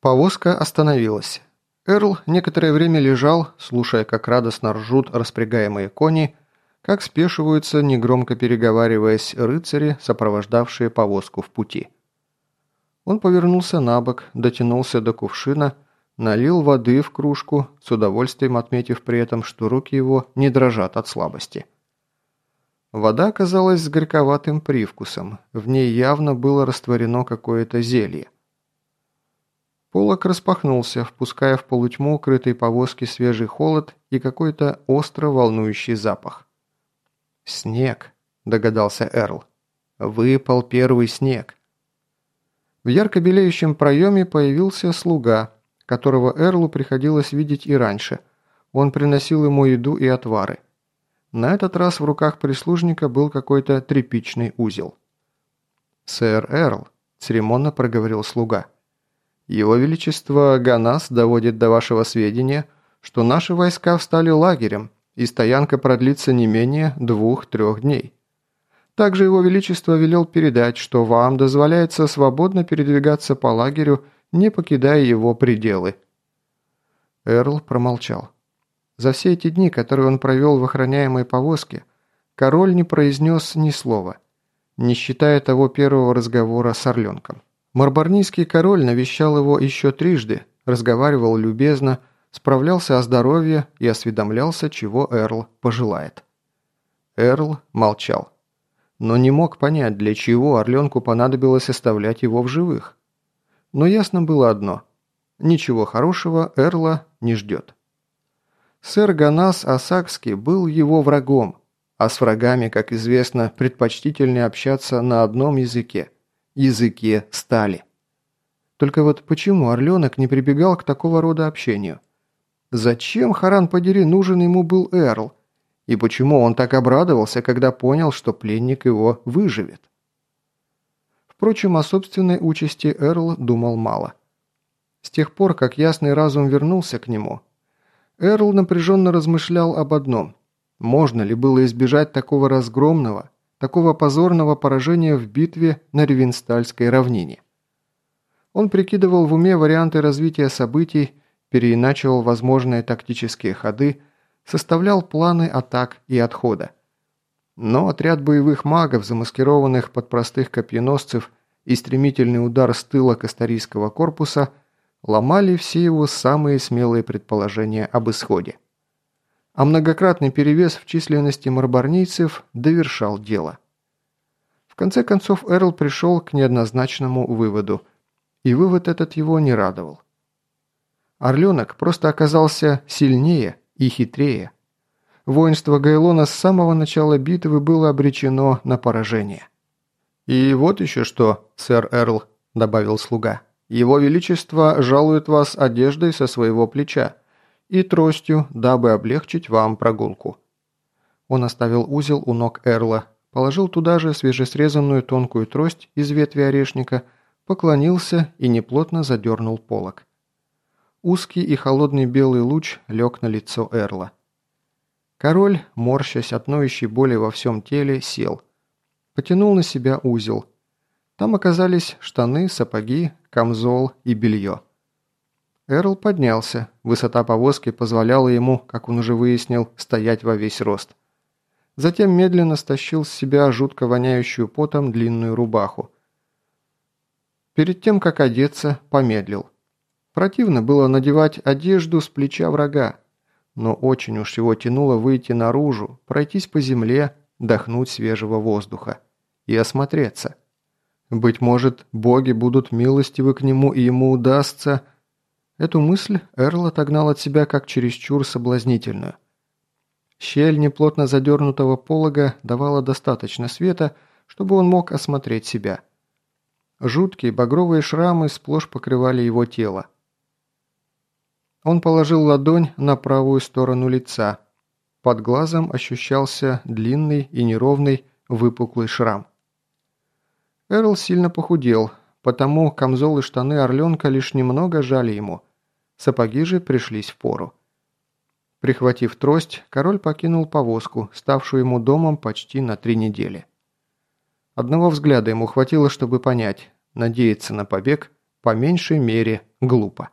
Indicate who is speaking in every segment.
Speaker 1: Повозка остановилась. Эрл некоторое время лежал, слушая, как радостно ржут распрягаемые кони, как спешиваются, негромко переговариваясь, рыцари, сопровождавшие повозку в пути. Он повернулся на бок, дотянулся до кувшина, налил воды в кружку, с удовольствием отметив при этом, что руки его не дрожат от слабости. Вода оказалась с горьковатым привкусом, в ней явно было растворено какое-то зелье. Полок распахнулся, впуская в полутьму укрытой повозки свежий холод и какой-то остро волнующий запах. «Снег», – догадался Эрл. «Выпал первый снег». В ярко белеющем проеме появился слуга, которого Эрлу приходилось видеть и раньше. Он приносил ему еду и отвары. На этот раз в руках прислужника был какой-то тряпичный узел. «Сэр Эрл», – церемонно проговорил слуга, – его Величество Ганас доводит до вашего сведения, что наши войска встали лагерем, и стоянка продлится не менее двух-трех дней. Также Его Величество велел передать, что вам дозволяется свободно передвигаться по лагерю, не покидая его пределы». Эрл промолчал. За все эти дни, которые он провел в охраняемой повозке, король не произнес ни слова, не считая того первого разговора с Орленком. Марбарнийский король навещал его еще трижды, разговаривал любезно, справлялся о здоровье и осведомлялся, чего Эрл пожелает. Эрл молчал. Но не мог понять, для чего Орленку понадобилось оставлять его в живых. Но ясно было одно – ничего хорошего Эрла не ждет. Сэр Ганас Асакский был его врагом, а с врагами, как известно, предпочтительнее общаться на одном языке – языке стали. Только вот почему Орленок не прибегал к такого рода общению? Зачем, Харан подери, нужен ему был Эрл? И почему он так обрадовался, когда понял, что пленник его выживет? Впрочем, о собственной участи Эрл думал мало. С тех пор, как ясный разум вернулся к нему, Эрл напряженно размышлял об одном. Можно ли было избежать такого разгромного, такого позорного поражения в битве на Ревенстальской равнине. Он прикидывал в уме варианты развития событий, переиначивал возможные тактические ходы, составлял планы атак и отхода. Но отряд боевых магов, замаскированных под простых копьеносцев и стремительный удар с тыла кастарийского корпуса ломали все его самые смелые предположения об исходе а многократный перевес в численности марбарнийцев довершал дело. В конце концов Эрл пришел к неоднозначному выводу, и вывод этот его не радовал. Орленок просто оказался сильнее и хитрее. Воинство Гайлона с самого начала битвы было обречено на поражение. «И вот еще что, сэр Эрл», – добавил слуга. «Его Величество жалует вас одеждой со своего плеча и тростью, дабы облегчить вам прогулку». Он оставил узел у ног Эрла, положил туда же свежесрезанную тонкую трость из ветви орешника, поклонился и неплотно задернул полок. Узкий и холодный белый луч лег на лицо Эрла. Король, морщась от ноющей боли во всем теле, сел. Потянул на себя узел. Там оказались штаны, сапоги, камзол и белье. Эрл поднялся. Высота повозки позволяла ему, как он уже выяснил, стоять во весь рост. Затем медленно стащил с себя жутко воняющую потом длинную рубаху. Перед тем, как одеться, помедлил. Противно было надевать одежду с плеча врага, но очень уж его тянуло выйти наружу, пройтись по земле, дохнуть свежего воздуха и осмотреться. Быть может, боги будут милостивы к нему, и ему удастся... Эту мысль Эрл отогнал от себя как чересчур соблазнительную. Щель неплотно задернутого полога давала достаточно света, чтобы он мог осмотреть себя. Жуткие багровые шрамы сплошь покрывали его тело. Он положил ладонь на правую сторону лица. Под глазом ощущался длинный и неровный выпуклый шрам. Эрл сильно похудел, потому камзол и штаны орленка лишь немного жали ему – Сапоги же пришлись в пору. Прихватив трость, король покинул повозку, ставшую ему домом почти на три недели. Одного взгляда ему хватило, чтобы понять, надеяться на побег по меньшей мере глупо.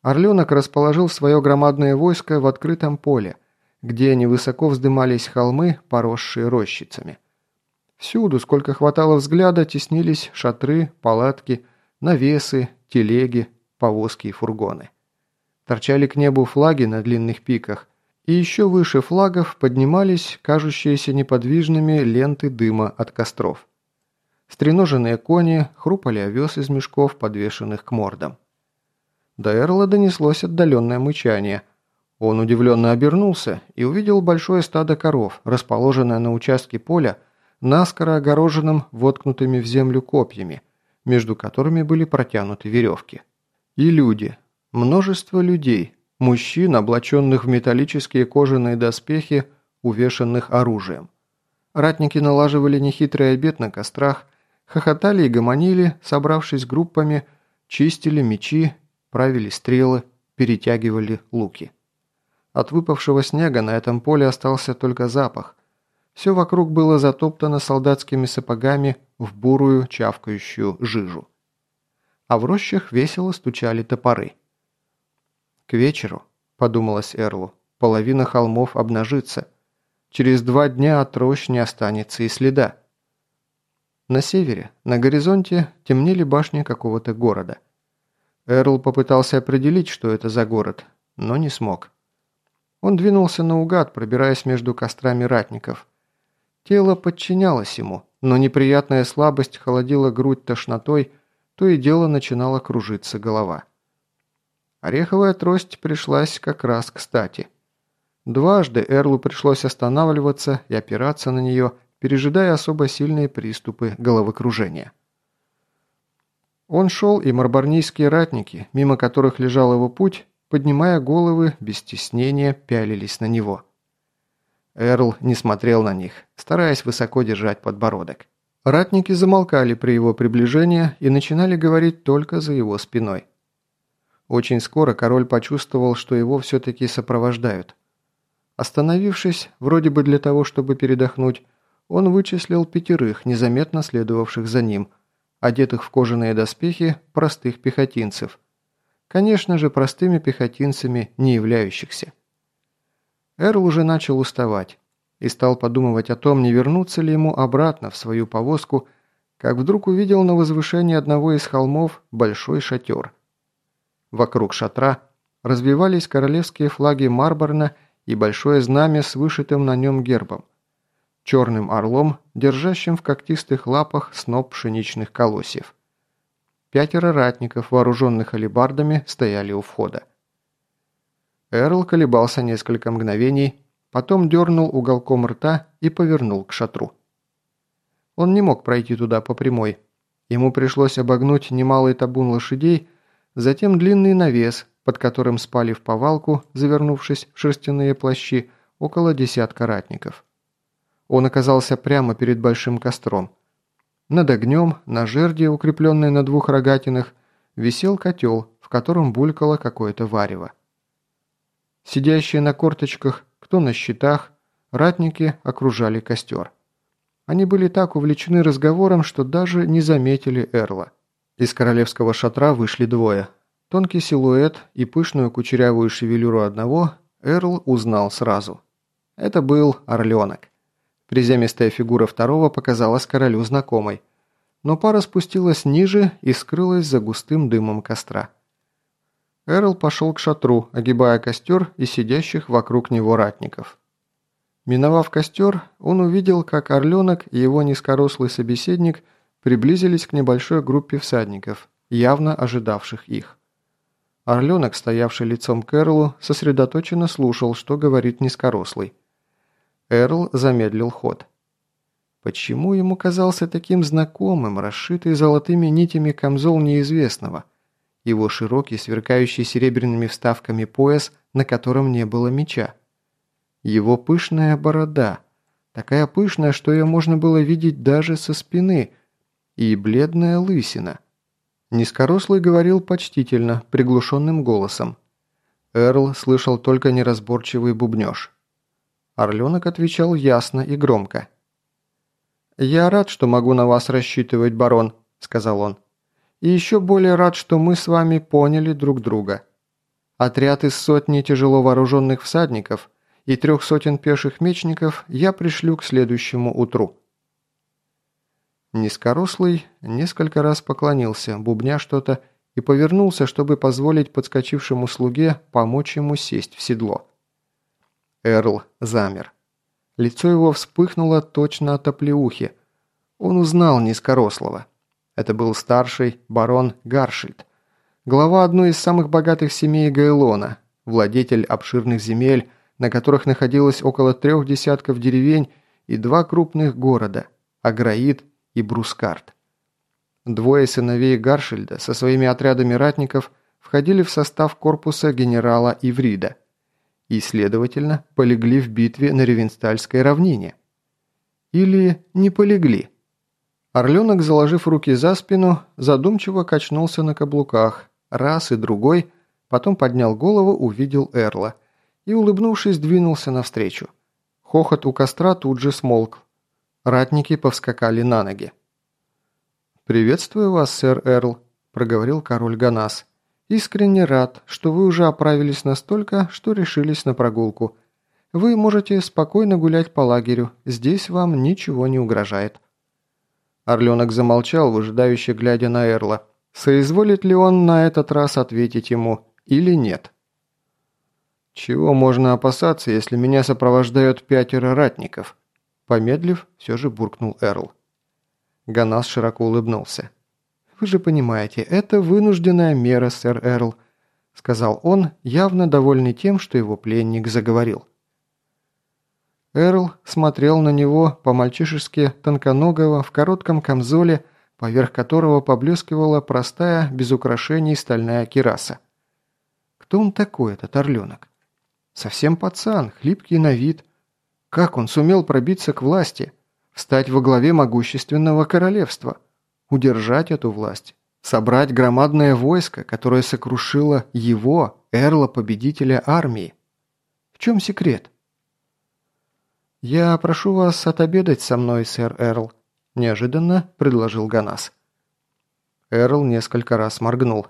Speaker 1: Орленок расположил свое громадное войско в открытом поле, где невысоко вздымались холмы, поросшие рощицами. Всюду, сколько хватало взгляда, теснились шатры, палатки, навесы, телеги, повозки и фургоны. Торчали к небу флаги на длинных пиках, и еще выше флагов поднимались кажущиеся неподвижными ленты дыма от костров. Стреноженные кони хрупали овес из мешков, подвешенных к мордам. До Эрла донеслось отдаленное мычание. Он удивленно обернулся и увидел большое стадо коров, расположенное на участке поля, наскоро огороженном воткнутыми в землю копьями, между которыми были протянуты веревки. И люди. Множество людей. Мужчин, облаченных в металлические кожаные доспехи, увешанных оружием. Ратники налаживали нехитрый обед на кострах, хохотали и гомонили, собравшись группами, чистили мечи, правили стрелы, перетягивали луки. От выпавшего снега на этом поле остался только запах, все вокруг было затоптано солдатскими сапогами в бурую чавкающую жижу. А в рощах весело стучали топоры. «К вечеру», – подумалось Эрлу, – «половина холмов обнажится. Через два дня от рощ не останется и следа». На севере, на горизонте, темнели башни какого-то города. Эрл попытался определить, что это за город, но не смог. Он двинулся наугад, пробираясь между кострами ратников – Тело подчинялось ему, но неприятная слабость холодила грудь тошнотой, то и дело начинала кружиться голова. Ореховая трость пришлась как раз кстати. Дважды Эрлу пришлось останавливаться и опираться на нее, пережидая особо сильные приступы головокружения. Он шел, и марбарнийские ратники, мимо которых лежал его путь, поднимая головы, без стеснения пялились на него – Эрл не смотрел на них, стараясь высоко держать подбородок. Ратники замолкали при его приближении и начинали говорить только за его спиной. Очень скоро король почувствовал, что его все-таки сопровождают. Остановившись, вроде бы для того, чтобы передохнуть, он вычислил пятерых, незаметно следовавших за ним, одетых в кожаные доспехи простых пехотинцев. Конечно же, простыми пехотинцами не являющихся. Эрл уже начал уставать и стал подумывать о том, не вернуться ли ему обратно в свою повозку, как вдруг увидел на возвышении одного из холмов большой шатер. Вокруг шатра развивались королевские флаги Марборна и большое знамя с вышитым на нем гербом. Черным орлом, держащим в когтистых лапах сноп пшеничных колосьев. Пятеро ратников, вооруженных алебардами, стояли у входа. Эрл колебался несколько мгновений, потом дернул уголком рта и повернул к шатру. Он не мог пройти туда по прямой. Ему пришлось обогнуть немалый табун лошадей, затем длинный навес, под которым спали в повалку, завернувшись в шерстяные плащи, около десятка ратников. Он оказался прямо перед большим костром. Над огнем, на жерди, укрепленной на двух рогатинах, висел котел, в котором булькало какое-то варево. Сидящие на корточках, кто на щитах, ратники окружали костер. Они были так увлечены разговором, что даже не заметили Эрла. Из королевского шатра вышли двое. Тонкий силуэт и пышную кучерявую шевелюру одного Эрл узнал сразу. Это был орленок. Приземистая фигура второго показалась королю знакомой. Но пара спустилась ниже и скрылась за густым дымом костра. Эрл пошел к шатру, огибая костер и сидящих вокруг него ратников. Миновав костер, он увидел, как Орленок и его низкорослый собеседник приблизились к небольшой группе всадников, явно ожидавших их. Орленок, стоявший лицом к Эрлу, сосредоточенно слушал, что говорит низкорослый. Эрл замедлил ход. Почему ему казался таким знакомым, расшитый золотыми нитями камзол неизвестного – его широкий, сверкающий серебряными вставками пояс, на котором не было меча. Его пышная борода, такая пышная, что ее можно было видеть даже со спины, и бледная лысина. Низкорослый говорил почтительно, приглушенным голосом. Эрл слышал только неразборчивый бубнеж. Орленок отвечал ясно и громко. «Я рад, что могу на вас рассчитывать, барон», — сказал он. И еще более рад, что мы с вами поняли друг друга. Отряд из сотни тяжело вооруженных всадников и трех сотен пеших мечников я пришлю к следующему утру». Низкорослый несколько раз поклонился, бубня что-то, и повернулся, чтобы позволить подскочившему слуге помочь ему сесть в седло. Эрл замер. Лицо его вспыхнуло точно от оплеухи. Он узнал низкорослого. Это был старший барон Гаршильд, глава одной из самых богатых семей Гайлона, владетель обширных земель, на которых находилось около трех десятков деревень и два крупных города – Аграид и Брускарт. Двое сыновей Гаршильда со своими отрядами ратников входили в состав корпуса генерала Иврида и, следовательно, полегли в битве на Ревенстальской равнине. Или не полегли. Орленок, заложив руки за спину, задумчиво качнулся на каблуках, раз и другой, потом поднял голову, увидел Эрла и, улыбнувшись, двинулся навстречу. Хохот у костра тут же смолк. Ратники повскакали на ноги. «Приветствую вас, сэр Эрл», – проговорил король Ганас. «Искренне рад, что вы уже оправились настолько, что решились на прогулку. Вы можете спокойно гулять по лагерю, здесь вам ничего не угрожает». Орленок замолчал, выжидающе глядя на Эрла. Соизволит ли он на этот раз ответить ему или нет? «Чего можно опасаться, если меня сопровождают пятеро ратников?» Помедлив, все же буркнул Эрл. Ганас широко улыбнулся. «Вы же понимаете, это вынужденная мера, сэр Эрл», сказал он, явно довольный тем, что его пленник заговорил. Эрл смотрел на него по-мальчишески тонконогого в коротком камзоле, поверх которого поблескивала простая, без украшений стальная кираса. Кто он такой, этот орленок? Совсем пацан, хлипкий на вид. Как он сумел пробиться к власти, встать во главе могущественного королевства, удержать эту власть, собрать громадное войско, которое сокрушило его, Эрла, победителя армии? В чем секрет? «Я прошу вас отобедать со мной, сэр Эрл», – неожиданно предложил Ганас. Эрл несколько раз моргнул.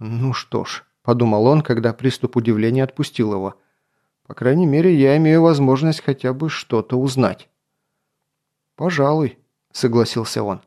Speaker 1: «Ну что ж», – подумал он, когда приступ удивления отпустил его. «По крайней мере, я имею возможность хотя бы что-то узнать». «Пожалуй», – согласился он.